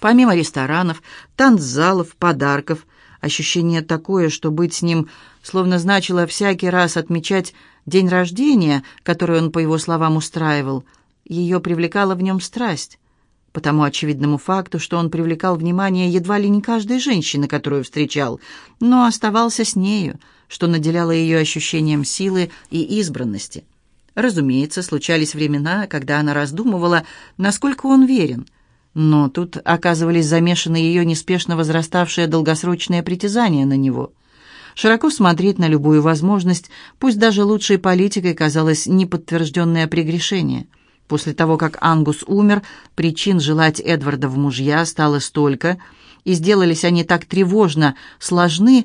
Помимо ресторанов, танцзалов, подарков, ощущение такое, что быть с ним словно значило всякий раз отмечать день рождения, который он, по его словам, устраивал, ее привлекала в нем страсть. По тому очевидному факту, что он привлекал внимание едва ли не каждой женщины, которую встречал, но оставался с нею, что наделяло ее ощущением силы и избранности. Разумеется, случались времена, когда она раздумывала, насколько он верен – но тут оказывались замешаны ее неспешно возраставшие долгосрочные притязания на него. Широко смотреть на любую возможность, пусть даже лучшей политикой казалось неподтвержденное прегрешение. После того, как Ангус умер, причин желать Эдварда в мужья стало столько, и сделались они так тревожно сложны,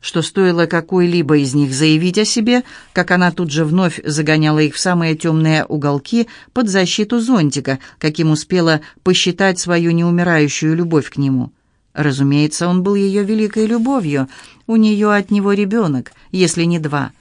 что стоило какой-либо из них заявить о себе, как она тут же вновь загоняла их в самые темные уголки под защиту зонтика, каким успела посчитать свою неумирающую любовь к нему. Разумеется, он был ее великой любовью, у нее от него ребенок, если не два.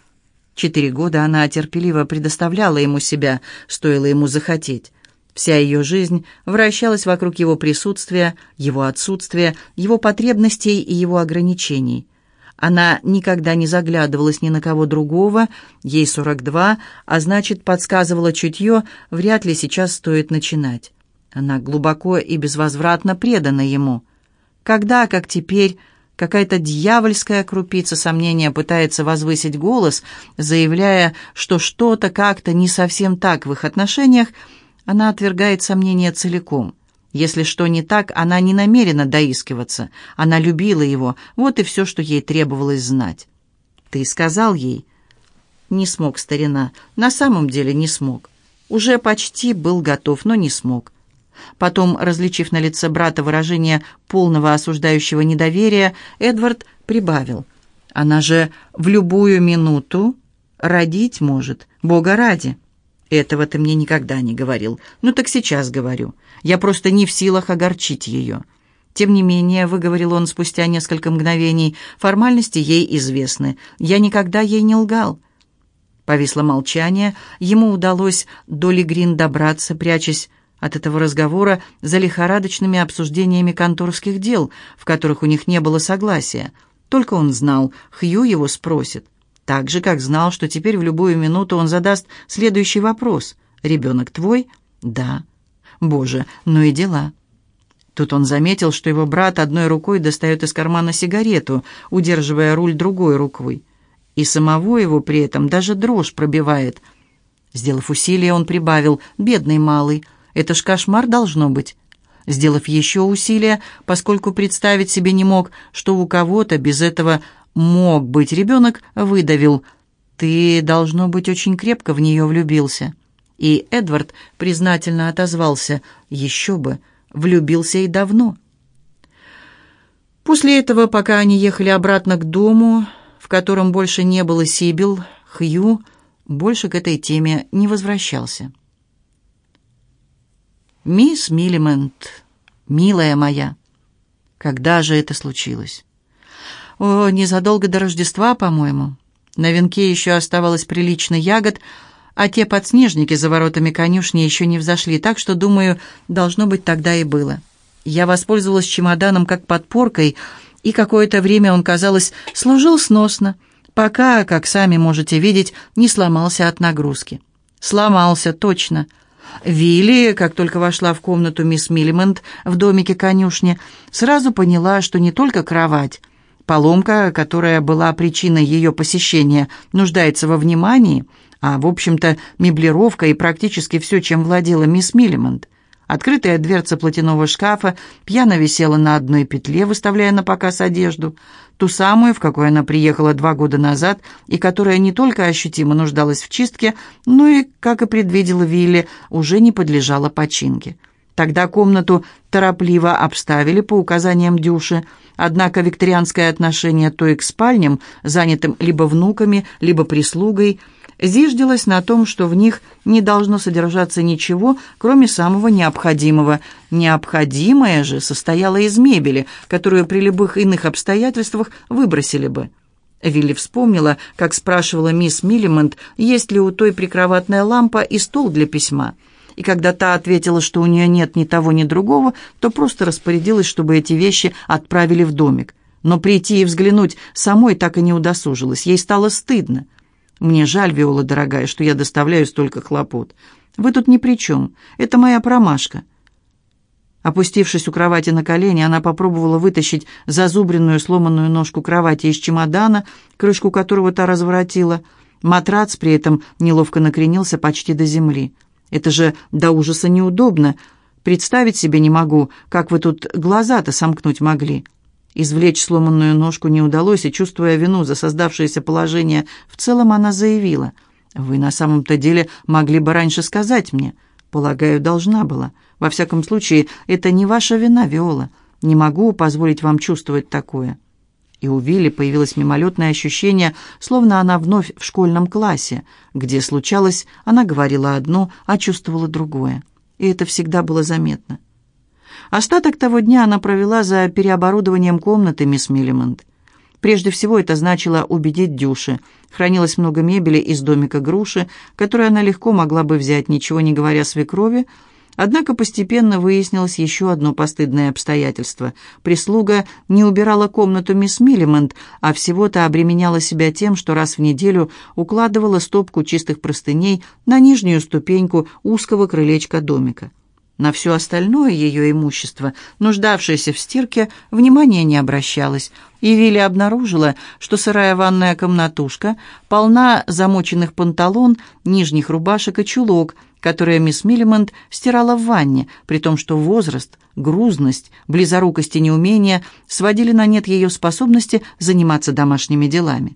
Четыре года она терпеливо предоставляла ему себя, стоило ему захотеть. Вся ее жизнь вращалась вокруг его присутствия, его отсутствия, его потребностей и его ограничений – она никогда не заглядывалась ни на кого другого, ей 42, а значит, подсказывала чутье, вряд ли сейчас стоит начинать. Она глубоко и безвозвратно предана ему. Когда, как теперь, какая-то дьявольская крупица сомнения пытается возвысить голос, заявляя, что что-то как-то не совсем так в их отношениях, она отвергает сомнения целиком. Если что не так, она не намерена доискиваться. Она любила его, вот и все, что ей требовалось знать. «Ты сказал ей?» Не смог, старина. На самом деле не смог. Уже почти был готов, но не смог. Потом, различив на лице брата выражение полного осуждающего недоверия, Эдвард прибавил. «Она же в любую минуту родить может, Бога ради». «Этого ты мне никогда не говорил. Ну так сейчас говорю. Я просто не в силах огорчить ее». «Тем не менее», — выговорил он спустя несколько мгновений, — «формальности ей известны. Я никогда ей не лгал». Повисло молчание. Ему удалось до Легрин добраться, прячась от этого разговора за лихорадочными обсуждениями конторских дел, в которых у них не было согласия. Только он знал, Хью его спросит. Так же, как знал, что теперь в любую минуту он задаст следующий вопрос. «Ребенок твой?» «Да». «Боже, ну и дела». Тут он заметил, что его брат одной рукой достает из кармана сигарету, удерживая руль другой рукой. И самого его при этом даже дрожь пробивает. Сделав усилие, он прибавил «Бедный малый, это ж кошмар должно быть». Сделав еще усилие, поскольку представить себе не мог, что у кого-то без этого мог быть ребенок, выдавил. «Ты, должно быть, очень крепко в нее влюбился». И Эдвард признательно отозвался. «Еще бы, влюбился и давно». После этого, пока они ехали обратно к дому, в котором больше не было Сибил, Хью больше к этой теме не возвращался. «Мисс Миллимент, милая моя, когда же это случилось?» О, незадолго до Рождества, по-моему. На венке еще оставалось прилично ягод, а те подснежники за воротами конюшни еще не взошли, так что, думаю, должно быть, тогда и было. Я воспользовалась чемоданом как подпоркой, и какое-то время он, казалось, служил сносно, пока, как сами можете видеть, не сломался от нагрузки. Сломался, точно. Вилли, как только вошла в комнату мисс Миллимент в домике конюшни, сразу поняла, что не только кровать, Поломка, которая была причиной ее посещения, нуждается во внимании, а, в общем-то, меблировка и практически все, чем владела мисс Миллимонт. Открытая дверца платяного шкафа пьяно висела на одной петле, выставляя на показ одежду, ту самую, в какой она приехала два года назад, и которая не только ощутимо нуждалась в чистке, но и, как и предвидела Вилли, уже не подлежала починке. Тогда комнату торопливо обставили по указаниям Дюши, однако викторианское отношение той к спальням, занятым либо внуками, либо прислугой, зиждилось на том, что в них не должно содержаться ничего, кроме самого необходимого. Необходимое же состояло из мебели, которую при любых иных обстоятельствах выбросили бы. Вилли вспомнила, как спрашивала мисс Миллимонт, есть ли у той прикроватная лампа и стол для письма – и когда та ответила, что у нее нет ни того, ни другого, то просто распорядилась, чтобы эти вещи отправили в домик. Но прийти и взглянуть самой так и не удосужилась. Ей стало стыдно. «Мне жаль, Виола, дорогая, что я доставляю столько хлопот. Вы тут ни при чем. Это моя промашка». Опустившись у кровати на колени, она попробовала вытащить зазубренную сломанную ножку кровати из чемодана, крышку которого та разворотила. Матрац при этом неловко накренился почти до земли. «Это же до ужаса неудобно. Представить себе не могу, как вы тут глаза-то сомкнуть могли». Извлечь сломанную ножку не удалось, и, чувствуя вину за создавшееся положение, в целом она заявила, «Вы на самом-то деле могли бы раньше сказать мне». «Полагаю, должна была. Во всяком случае, это не ваша вина, Виола. Не могу позволить вам чувствовать такое». И у Вилли появилось мимолетное ощущение, словно она вновь в школьном классе, где случалось, она говорила одно, а чувствовала другое. И это всегда было заметно. Остаток того дня она провела за переоборудованием комнаты мисс Миллимонт. Прежде всего это значило убедить Дюши. Хранилось много мебели из домика груши, которую она легко могла бы взять, ничего не говоря свекрови, Однако постепенно выяснилось еще одно постыдное обстоятельство. Прислуга не убирала комнату мисс Миллимонт, а всего-то обременяла себя тем, что раз в неделю укладывала стопку чистых простыней на нижнюю ступеньку узкого крылечка домика. На все остальное ее имущество, нуждавшееся в стирке, внимания не обращалось, и Вилли обнаружила, что сырая ванная комнатушка полна замоченных панталон, нижних рубашек и чулок, которые мисс Миллимонт стирала в ванне, при том, что возраст, грузность, близорукость и неумение сводили на нет ее способности заниматься домашними делами.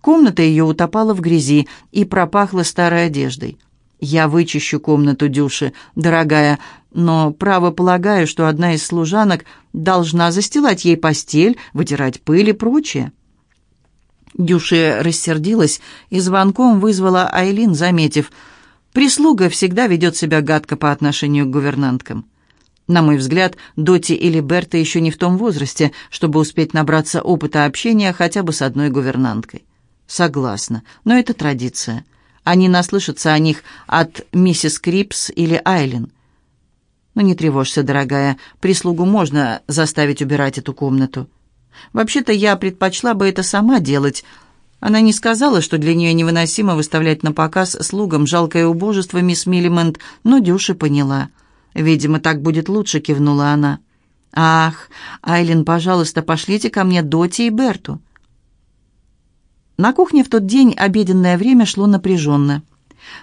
Комната ее утопала в грязи и пропахла старой одеждой. «Я вычищу комнату Дюши, дорогая, но право полагаю, что одна из служанок должна застилать ей постель, вытирать пыль и прочее». Дюша рассердилась и звонком вызвала Айлин, заметив, «Прислуга всегда ведет себя гадко по отношению к гувернанткам». На мой взгляд, Доти или Берта еще не в том возрасте, чтобы успеть набраться опыта общения хотя бы с одной гувернанткой. Согласна, но это традиция. Они наслышатся о них от миссис Крипс или Айлин. Но не тревожься, дорогая, прислугу можно заставить убирать эту комнату. Вообще-то я предпочла бы это сама делать. Она не сказала, что для нее невыносимо выставлять на показ слугам жалкое убожество мисс Миллимент, но Дюша поняла. «Видимо, так будет лучше», — кивнула она. «Ах, Айлин, пожалуйста, пошлите ко мне Доти и Берту». На кухне в тот день обеденное время шло напряженно.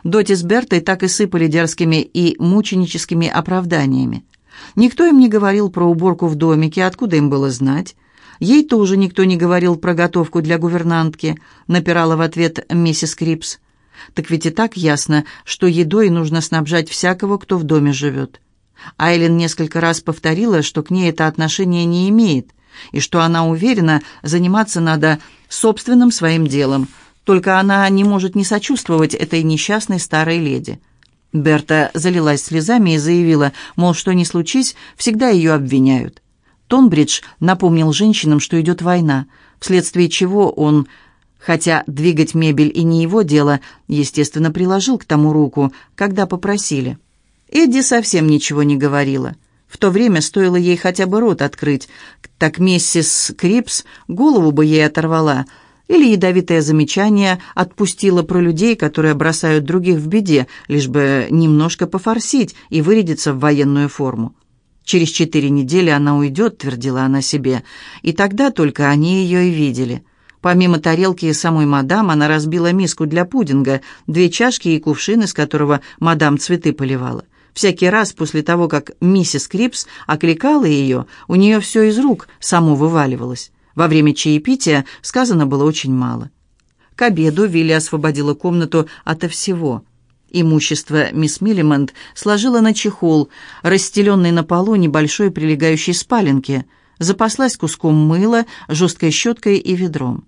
Доти с Бертой так и сыпали дерзкими и мученическими оправданиями. Никто им не говорил про уборку в домике, откуда им было знать. Ей тоже никто не говорил про готовку для гувернантки, напирала в ответ миссис Крипс. Так ведь и так ясно, что едой нужно снабжать всякого, кто в доме живет. Айлин несколько раз повторила, что к ней это отношение не имеет, и что она уверена, заниматься надо собственным своим делом, только она не может не сочувствовать этой несчастной старой леди. Берта залилась слезами и заявила, мол, что ни случись, всегда ее обвиняют. Тонбридж напомнил женщинам, что идет война, вследствие чего он, хотя двигать мебель и не его дело, естественно, приложил к тому руку, когда попросили. Эдди совсем ничего не говорила. В то время стоило ей хотя бы рот открыть, так миссис Крипс голову бы ей оторвала, или ядовитое замечание отпустила про людей, которые бросают других в беде, лишь бы немножко пофорсить и вырядиться в военную форму. Через четыре недели она уйдет, твердила она себе, и тогда только они ее и видели. Помимо тарелки и самой мадам, она разбила миску для пудинга, две чашки и кувшин, из которого мадам цветы поливала. Всякий раз после того, как миссис Крипс окликала ее, у нее все из рук само вываливалось. Во время чаепития сказано было очень мало. К обеду Вилли освободила комнату ото всего. Имущество мисс Миллимонт сложила на чехол, расстеленный на полу небольшой прилегающей спаленки, запаслась куском мыла, жесткой щеткой и ведром.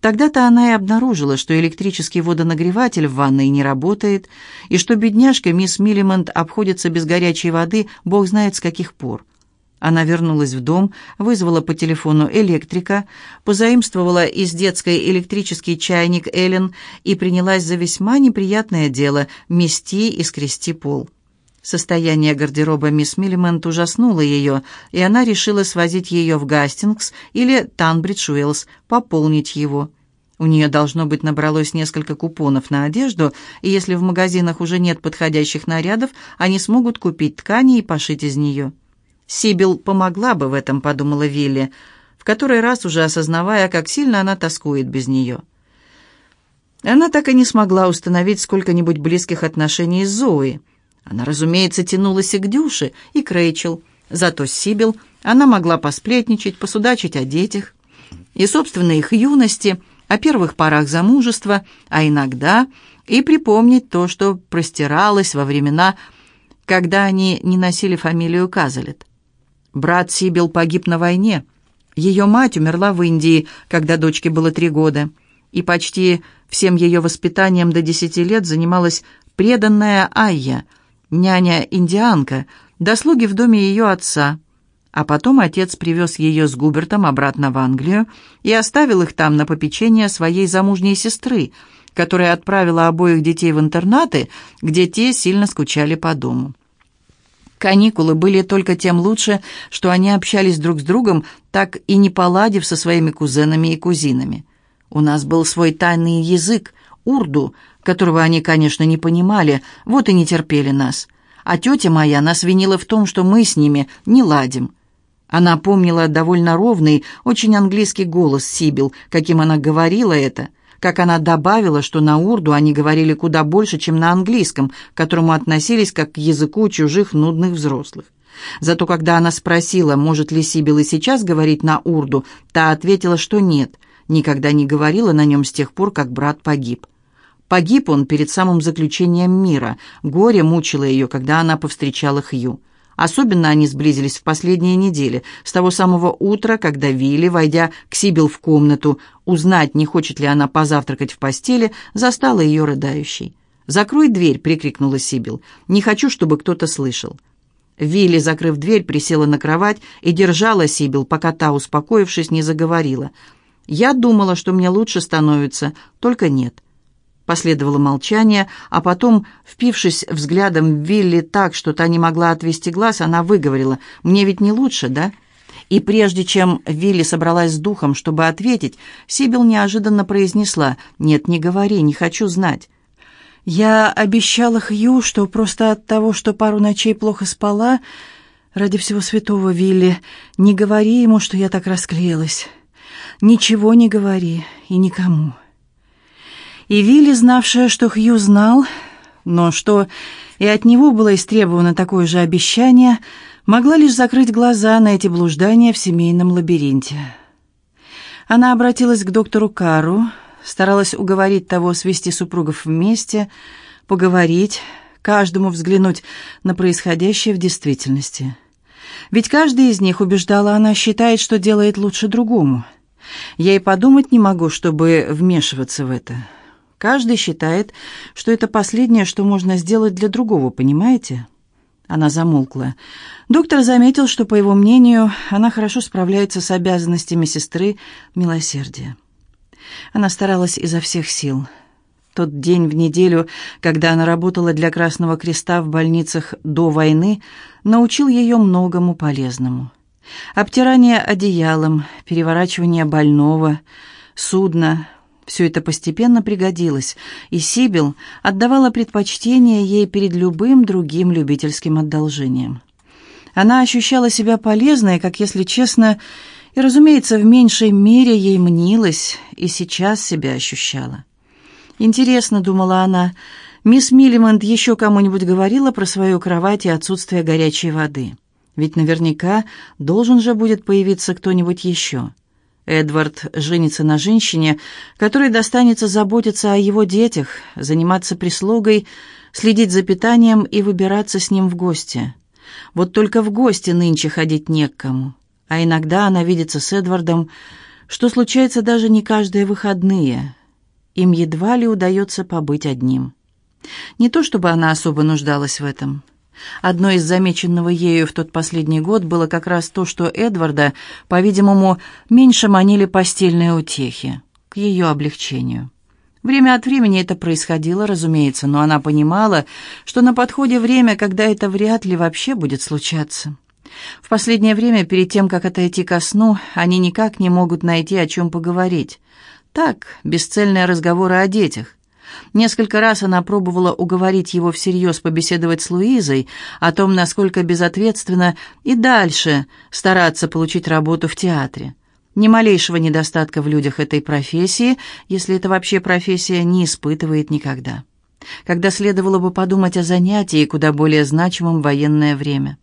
Тогда-то она и обнаружила, что электрический водонагреватель в ванной не работает, и что бедняжка мисс Миллимонт обходится без горячей воды бог знает с каких пор. Она вернулась в дом, вызвала по телефону электрика, позаимствовала из детской электрический чайник Эллен и принялась за весьма неприятное дело – мести и скрести пол. Состояние гардероба мисс Миллимент ужаснуло ее, и она решила свозить ее в Гастингс или Танбридж-Уиллс, пополнить его. У нее, должно быть, набралось несколько купонов на одежду, и если в магазинах уже нет подходящих нарядов, они смогут купить ткани и пошить из нее. «Сибил помогла бы в этом», — подумала Вилли, в который раз уже осознавая, как сильно она тоскует без нее. Она так и не смогла установить сколько-нибудь близких отношений с Зоей. Она, разумеется, тянулась и к Дюше, и к Рэйчел. Зато Сибил она могла посплетничать, посудачить о детях и собственной их юности, о первых порах замужества, а иногда и припомнить то, что простиралось во времена, когда они не носили фамилию Казалет. Брат Сибил погиб на войне. Ее мать умерла в Индии, когда дочке было три года, и почти всем ее воспитанием до десяти лет занималась преданная Айя – няня-индианка, дослуги в доме ее отца. А потом отец привез ее с Губертом обратно в Англию и оставил их там на попечение своей замужней сестры, которая отправила обоих детей в интернаты, где те сильно скучали по дому. Каникулы были только тем лучше, что они общались друг с другом, так и не поладив со своими кузенами и кузинами. У нас был свой тайный язык, урду, которого они, конечно, не понимали, вот и не терпели нас. А тетя моя нас винила в том, что мы с ними не ладим. Она помнила довольно ровный, очень английский голос Сибил, каким она говорила это, как она добавила, что на урду они говорили куда больше, чем на английском, к которому относились как к языку чужих нудных взрослых. Зато когда она спросила, может ли Сибил сейчас говорить на урду, та ответила, что нет, никогда не говорила на нем с тех пор, как брат погиб. Погиб он перед самым заключением мира. Горе мучило ее, когда она повстречала Хью. Особенно они сблизились в последние недели, с того самого утра, когда Вилли, войдя к Сибил в комнату, узнать, не хочет ли она позавтракать в постели, застала ее рыдающей. «Закрой дверь!» — прикрикнула Сибил. «Не хочу, чтобы кто-то слышал». Вилли, закрыв дверь, присела на кровать и держала Сибил, пока та, успокоившись, не заговорила. «Я думала, что мне лучше становится, только нет». Последовало молчание, а потом, впившись взглядом в Вилли так, что та не могла отвести глаз, она выговорила «Мне ведь не лучше, да?» И прежде чем Вилли собралась с духом, чтобы ответить, Сибил неожиданно произнесла «Нет, не говори, не хочу знать». «Я обещала Хью, что просто от того, что пару ночей плохо спала, ради всего святого Вилли, не говори ему, что я так расклеилась. Ничего не говори и никому». И Вилли, знавшая, что Хью знал, но что и от него было истребовано такое же обещание, могла лишь закрыть глаза на эти блуждания в семейном лабиринте. Она обратилась к доктору Кару, старалась уговорить того свести супругов вместе, поговорить, каждому взглянуть на происходящее в действительности. Ведь каждый из них, убеждала она, считает, что делает лучше другому. Я и подумать не могу, чтобы вмешиваться в это. Каждый считает, что это последнее, что можно сделать для другого, понимаете?» Она замолкла. Доктор заметил, что, по его мнению, она хорошо справляется с обязанностями сестры милосердия. Она старалась изо всех сил. Тот день в неделю, когда она работала для Красного Креста в больницах до войны, научил ее многому полезному. Обтирание одеялом, переворачивание больного, судно, все это постепенно пригодилось, и Сибил отдавала предпочтение ей перед любым другим любительским одолжением. Она ощущала себя полезной, как, если честно, и, разумеется, в меньшей мере ей мнилось, и сейчас себя ощущала. «Интересно», — думала она, — «мисс Миллимонт еще кому-нибудь говорила про свою кровать и отсутствие горячей воды? Ведь наверняка должен же будет появиться кто-нибудь еще». Эдвард женится на женщине, которой достанется заботиться о его детях, заниматься прислугой, следить за питанием и выбираться с ним в гости. Вот только в гости нынче ходить не к кому. А иногда она видится с Эдвардом, что случается даже не каждые выходные. Им едва ли удается побыть одним. Не то чтобы она особо нуждалась в этом. Одно из замеченного ею в тот последний год было как раз то, что Эдварда, по-видимому, меньше манили постельные утехи, к ее облегчению. Время от времени это происходило, разумеется, но она понимала, что на подходе время, когда это вряд ли вообще будет случаться. В последнее время, перед тем, как отойти ко сну, они никак не могут найти, о чем поговорить. Так, бесцельные разговоры о детях. Несколько раз она пробовала уговорить его всерьез побеседовать с Луизой о том, насколько безответственно и дальше стараться получить работу в театре. Ни малейшего недостатка в людях этой профессии, если это вообще профессия, не испытывает никогда. Когда следовало бы подумать о занятии, куда более значимом военное время.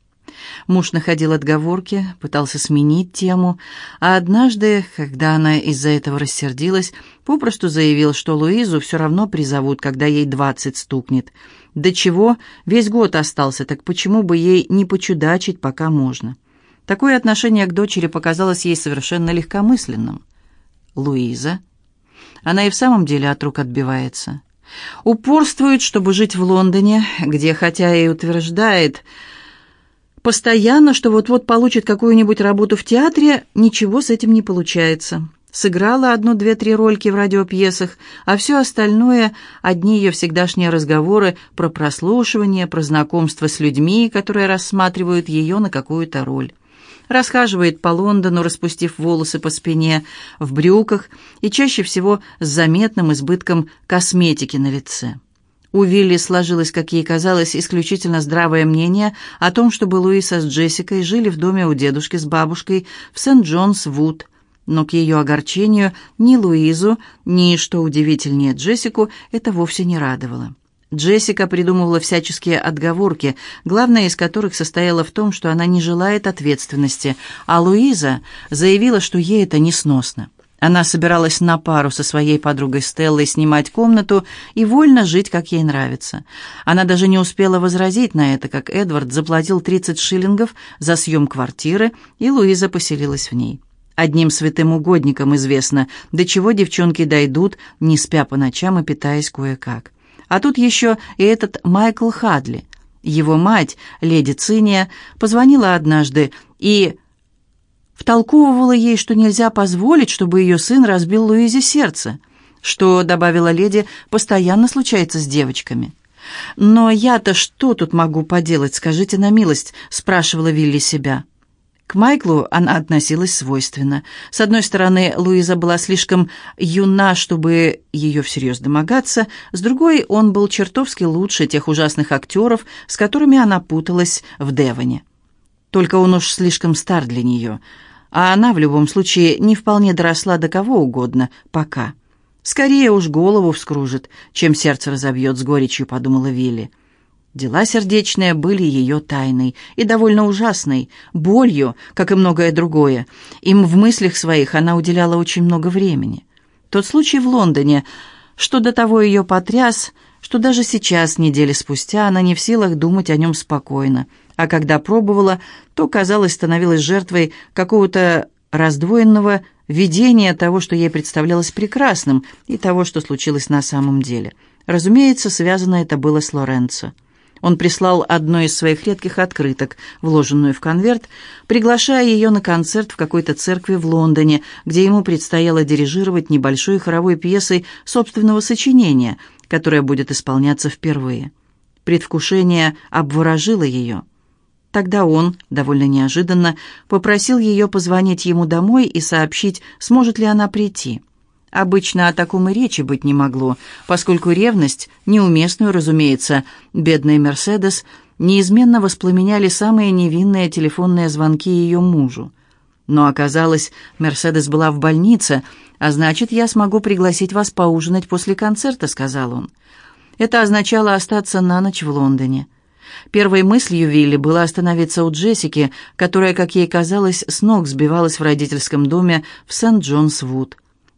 Муж находил отговорки, пытался сменить тему, а однажды, когда она из-за этого рассердилась, попросту заявил, что Луизу все равно призовут, когда ей двадцать стукнет. До чего? Весь год остался, так почему бы ей не почудачить, пока можно? Такое отношение к дочери показалось ей совершенно легкомысленным. Луиза. Она и в самом деле от рук отбивается. Упорствует, чтобы жить в Лондоне, где, хотя и утверждает постоянно, что вот-вот получит какую-нибудь работу в театре, ничего с этим не получается. Сыграла одну, две, три рольки в радиопьесах, а все остальное — одни ее всегдашние разговоры про прослушивание, про знакомство с людьми, которые рассматривают ее на какую-то роль расхаживает по Лондону, распустив волосы по спине, в брюках и чаще всего с заметным избытком косметики на лице. У Вилли сложилось, как ей казалось, исключительно здравое мнение о том, чтобы Луиса с Джессикой жили в доме у дедушки с бабушкой в Сент-Джонс-Вуд, но к ее огорчению ни Луизу, ни, что удивительнее, Джессику это вовсе не радовало. Джессика придумывала всяческие отговорки, главная из которых состояла в том, что она не желает ответственности, а Луиза заявила, что ей это несносно. Она собиралась на пару со своей подругой Стеллой снимать комнату и вольно жить, как ей нравится. Она даже не успела возразить на это, как Эдвард заплатил 30 шиллингов за съем квартиры, и Луиза поселилась в ней. Одним святым угодникам известно, до чего девчонки дойдут, не спя по ночам и питаясь кое-как. А тут еще и этот Майкл Хадли. Его мать, леди Циния, позвонила однажды и втолковывала ей, что нельзя позволить, чтобы ее сын разбил Луизе сердце, что, добавила леди, постоянно случается с девочками. «Но я-то что тут могу поделать, скажите на милость?» — спрашивала Вилли себя. К Майклу она относилась свойственно. С одной стороны, Луиза была слишком юна, чтобы ее всерьез домогаться, с другой, он был чертовски лучше тех ужасных актеров, с которыми она путалась в Девоне. Только он уж слишком стар для нее, а она в любом случае не вполне доросла до кого угодно, пока. Скорее уж голову вскружит, чем сердце разобьет с горечью, подумала Вилли. Дела сердечные были ее тайной и довольно ужасной, болью, как и многое другое. Им в мыслях своих она уделяла очень много времени. Тот случай в Лондоне, что до того ее потряс, что даже сейчас, недели спустя, она не в силах думать о нем спокойно, а когда пробовала, то, казалось, становилась жертвой какого-то раздвоенного видения того, что ей представлялось прекрасным, и того, что случилось на самом деле. Разумеется, связано это было с Лоренцо. Он прислал одну из своих редких открыток, вложенную в конверт, приглашая ее на концерт в какой-то церкви в Лондоне, где ему предстояло дирижировать небольшой хоровой пьесой собственного сочинения, которая будет исполняться впервые. Предвкушение обворожило ее. Тогда он, довольно неожиданно, попросил ее позвонить ему домой и сообщить, сможет ли она прийти. Обычно о таком и речи быть не могло, поскольку ревность, неуместную, разумеется, бедный Мерседес, неизменно воспламеняли самые невинные телефонные звонки ее мужу. Но оказалось, Мерседес была в больнице, а значит, я смогу пригласить вас поужинать после концерта, сказал он. Это означало остаться на ночь в Лондоне. Первой мыслью Вилли было остановиться у Джессики, которая, как ей казалось, с ног сбивалась в родительском доме в Сент-Джонс-Вуд.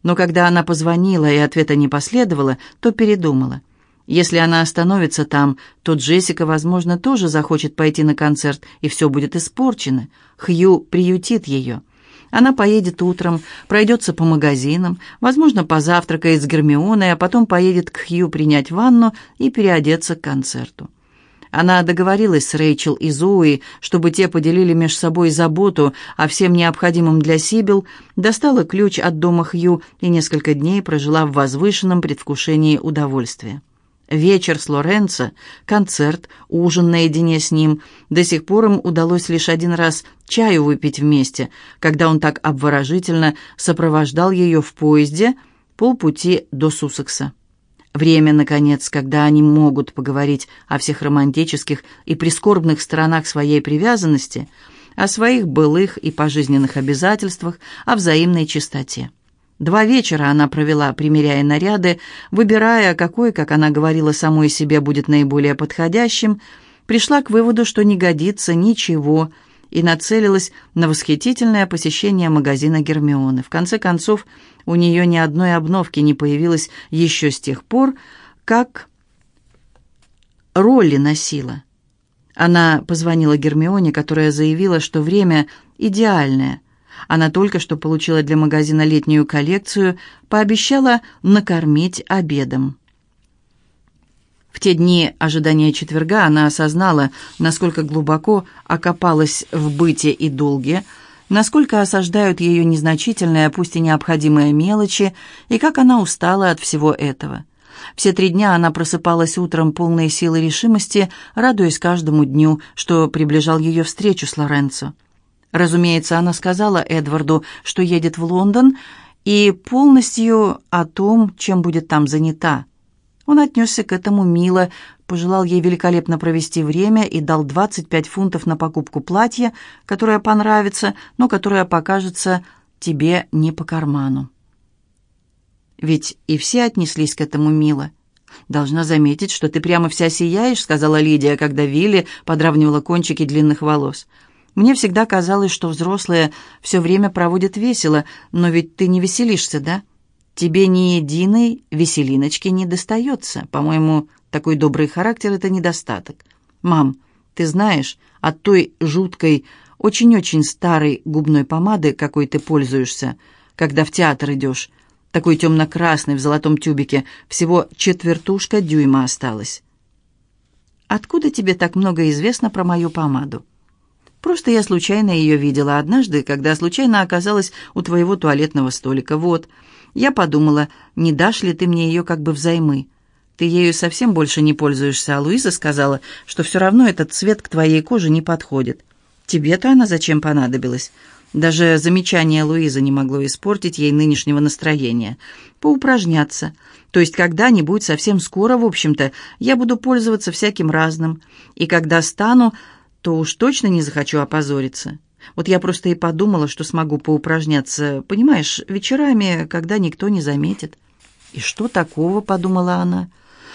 Но когда она позвонила и ответа не последовало, то передумала. Если она остановится там, то Джессика, возможно, тоже захочет пойти на концерт, и все будет испорчено. Хью приютит ее. Она поедет утром, пройдется по магазинам, возможно, позавтракает с Гермионой, а потом поедет к Хью принять ванну и переодеться к концерту. Она договорилась с Рэйчел и Зои, чтобы те поделили между собой заботу о всем необходимом для Сибил, достала ключ от дома Хью и несколько дней прожила в возвышенном предвкушении удовольствия. Вечер с Лоренцо, концерт, ужин наедине с ним. До сих пор им удалось лишь один раз чаю выпить вместе, когда он так обворожительно сопровождал ее в поезде полпути до Суссекса. Время, наконец, когда они могут поговорить о всех романтических и прискорбных сторонах своей привязанности, о своих былых и пожизненных обязательствах, о взаимной чистоте. Два вечера она провела, примеряя наряды, выбирая, какой, как она говорила самой себе, будет наиболее подходящим, пришла к выводу, что не годится ничего, и нацелилась на восхитительное посещение магазина Гермионы. В конце концов, у нее ни одной обновки не появилось еще с тех пор, как Ролли носила. Она позвонила Гермионе, которая заявила, что время идеальное. Она только что получила для магазина летнюю коллекцию, пообещала накормить обедом. В те дни ожидания четверга она осознала, насколько глубоко окопалась в быте и долге, насколько осаждают ее незначительные, пусть и необходимые мелочи, и как она устала от всего этого. Все три дня она просыпалась утром полной силы решимости, радуясь каждому дню, что приближал ее встречу с Лоренцо. Разумеется, она сказала Эдварду, что едет в Лондон, и полностью о том, чем будет там занята. Он отнесся к этому мило, пожелал ей великолепно провести время и дал 25 фунтов на покупку платья, которое понравится, но которое покажется тебе не по карману. Ведь и все отнеслись к этому мило. «Должна заметить, что ты прямо вся сияешь», — сказала Лидия, когда Вилли подравнивала кончики длинных волос. «Мне всегда казалось, что взрослые все время проводят весело, но ведь ты не веселишься, да? Тебе ни единой веселиночки не достается. По-моему, такой добрый характер — это недостаток. Мам, ты знаешь, от той жуткой, очень-очень старой губной помады, какой ты пользуешься, когда в театр идешь, такой темно-красный в золотом тюбике, всего четвертушка дюйма осталось. Откуда тебе так много известно про мою помаду? Просто я случайно ее видела однажды, когда случайно оказалась у твоего туалетного столика. Вот, я подумала, не дашь ли ты мне ее как бы взаймы? Ты ею совсем больше не пользуешься, а Луиза сказала, что все равно этот цвет к твоей коже не подходит. Тебе-то она зачем понадобилась? Даже замечание Луизы не могло испортить ей нынешнего настроения. Поупражняться. То есть когда-нибудь, совсем скоро, в общем-то, я буду пользоваться всяким разным. И когда стану, то уж точно не захочу опозориться. Вот я просто и подумала, что смогу поупражняться, понимаешь, вечерами, когда никто не заметит. «И что такого?» — подумала она.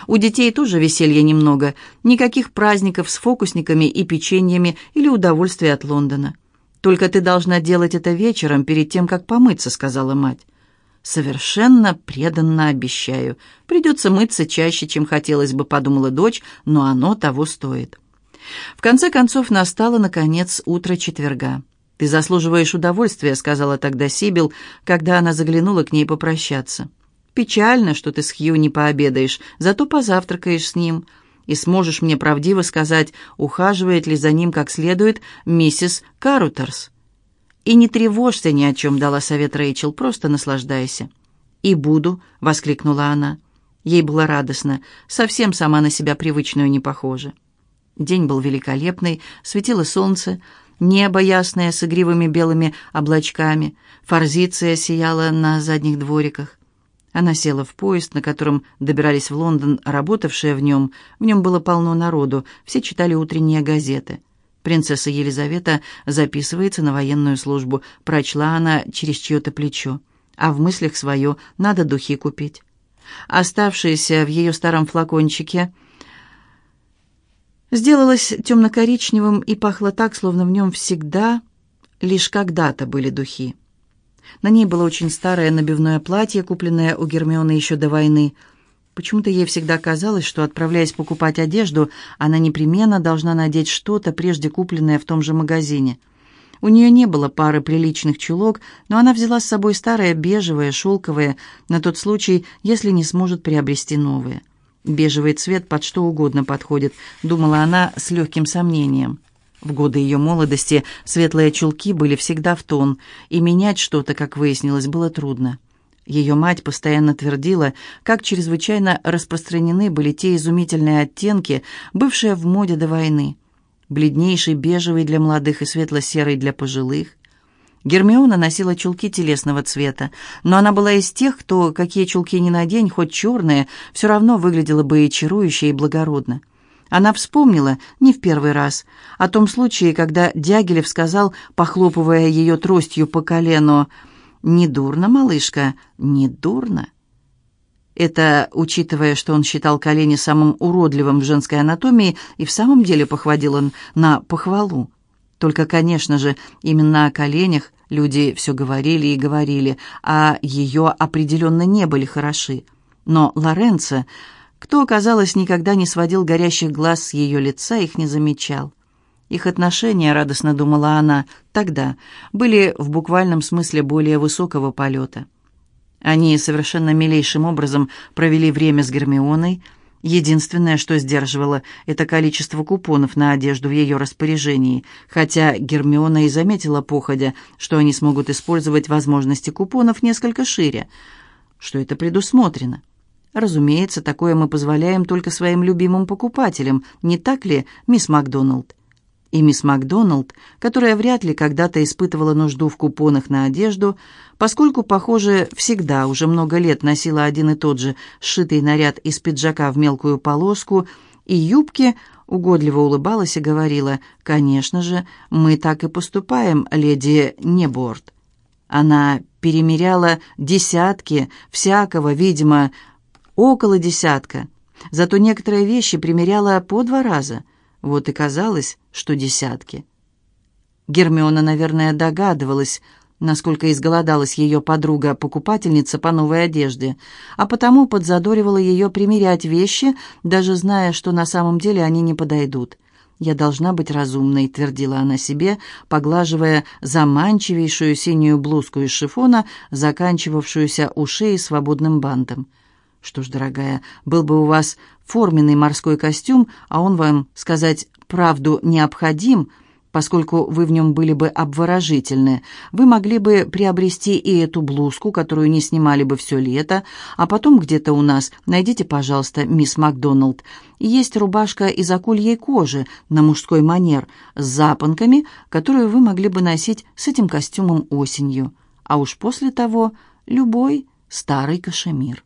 У детей тоже веселья немного, никаких праздников с фокусниками и печеньями или удовольствия от Лондона. «Только ты должна делать это вечером, перед тем, как помыться», — сказала мать. «Совершенно преданно обещаю. Придется мыться чаще, чем хотелось бы», — подумала дочь, «но оно того стоит». В конце концов настало, наконец, утро четверга. «Ты заслуживаешь удовольствия», — сказала тогда Сибил, когда она заглянула к ней попрощаться. Печально, что ты с Хью не пообедаешь, зато позавтракаешь с ним и сможешь мне правдиво сказать, ухаживает ли за ним как следует миссис Карутерс. И не тревожься ни о чем, дала совет Рэйчел, просто наслаждайся. И буду, воскликнула она. Ей было радостно, совсем сама на себя привычную не похожа. День был великолепный, светило солнце, небо ясное с игривыми белыми облачками, форзиция сияла на задних двориках. Она села в поезд, на котором добирались в Лондон работавшие в нем. В нем было полно народу, все читали утренние газеты. Принцесса Елизавета записывается на военную службу. Прочла она через чье-то плечо. А в мыслях свое надо духи купить. Оставшееся в ее старом флакончике сделалось темно-коричневым и пахло так, словно в нем всегда, лишь когда-то были духи. На ней было очень старое набивное платье, купленное у Гермионы еще до войны. Почему-то ей всегда казалось, что, отправляясь покупать одежду, она непременно должна надеть что-то, прежде купленное в том же магазине. У нее не было пары приличных чулок, но она взяла с собой старое бежевое, шелковое, на тот случай, если не сможет приобрести новые. Бежевый цвет под что угодно подходит, думала она с легким сомнением. В годы ее молодости светлые чулки были всегда в тон, и менять что-то, как выяснилось, было трудно. Ее мать постоянно твердила, как чрезвычайно распространены были те изумительные оттенки, бывшие в моде до войны. Бледнейший бежевый для молодых и светло-серый для пожилых. Гермиона носила чулки телесного цвета, но она была из тех, кто, какие чулки ни надень, хоть черные, все равно выглядела бы и чарующе, и благородно. Она вспомнила, не в первый раз, о том случае, когда Дягилев сказал, похлопывая ее тростью по колену, «Не дурно, малышка, не дурно». Это, учитывая, что он считал колени самым уродливым в женской анатомии, и в самом деле похвалил он на похвалу. Только, конечно же, именно о коленях люди все говорили и говорили, а ее определенно не были хороши. Но Лоренцо, кто, казалось, никогда не сводил горящих глаз с ее лица, их не замечал. Их отношения, радостно думала она, тогда были в буквальном смысле более высокого полета. Они совершенно милейшим образом провели время с Гермионой, Единственное, что сдерживало, это количество купонов на одежду в ее распоряжении, хотя Гермиона и заметила походя, что они смогут использовать возможности купонов несколько шире, что это предусмотрено. Разумеется, такое мы позволяем только своим любимым покупателям, не так ли, мисс Макдоналд? И мисс Макдоналд, которая вряд ли когда-то испытывала нужду в купонах на одежду, поскольку, похоже, всегда уже много лет носила один и тот же сшитый наряд из пиджака в мелкую полоску и юбки, угодливо улыбалась и говорила, «Конечно же, мы так и поступаем, леди Неборд». Она перемеряла десятки, всякого, видимо, около десятка. Зато некоторые вещи примеряла по два раза – вот и казалось, что десятки. Гермиона, наверное, догадывалась, насколько изголодалась ее подруга-покупательница по новой одежде, а потому подзадоривала ее примерять вещи, даже зная, что на самом деле они не подойдут. «Я должна быть разумной», — твердила она себе, поглаживая заманчивейшую синюю блузку из шифона, заканчивавшуюся у шеи свободным бантом. Что ж, дорогая, был бы у вас форменный морской костюм, а он вам, сказать правду, необходим, поскольку вы в нем были бы обворожительны, вы могли бы приобрести и эту блузку, которую не снимали бы все лето, а потом где-то у нас, найдите, пожалуйста, мисс Макдоналд, есть рубашка из акульей кожи на мужской манер с запонками, которую вы могли бы носить с этим костюмом осенью, а уж после того любой старый кашемир.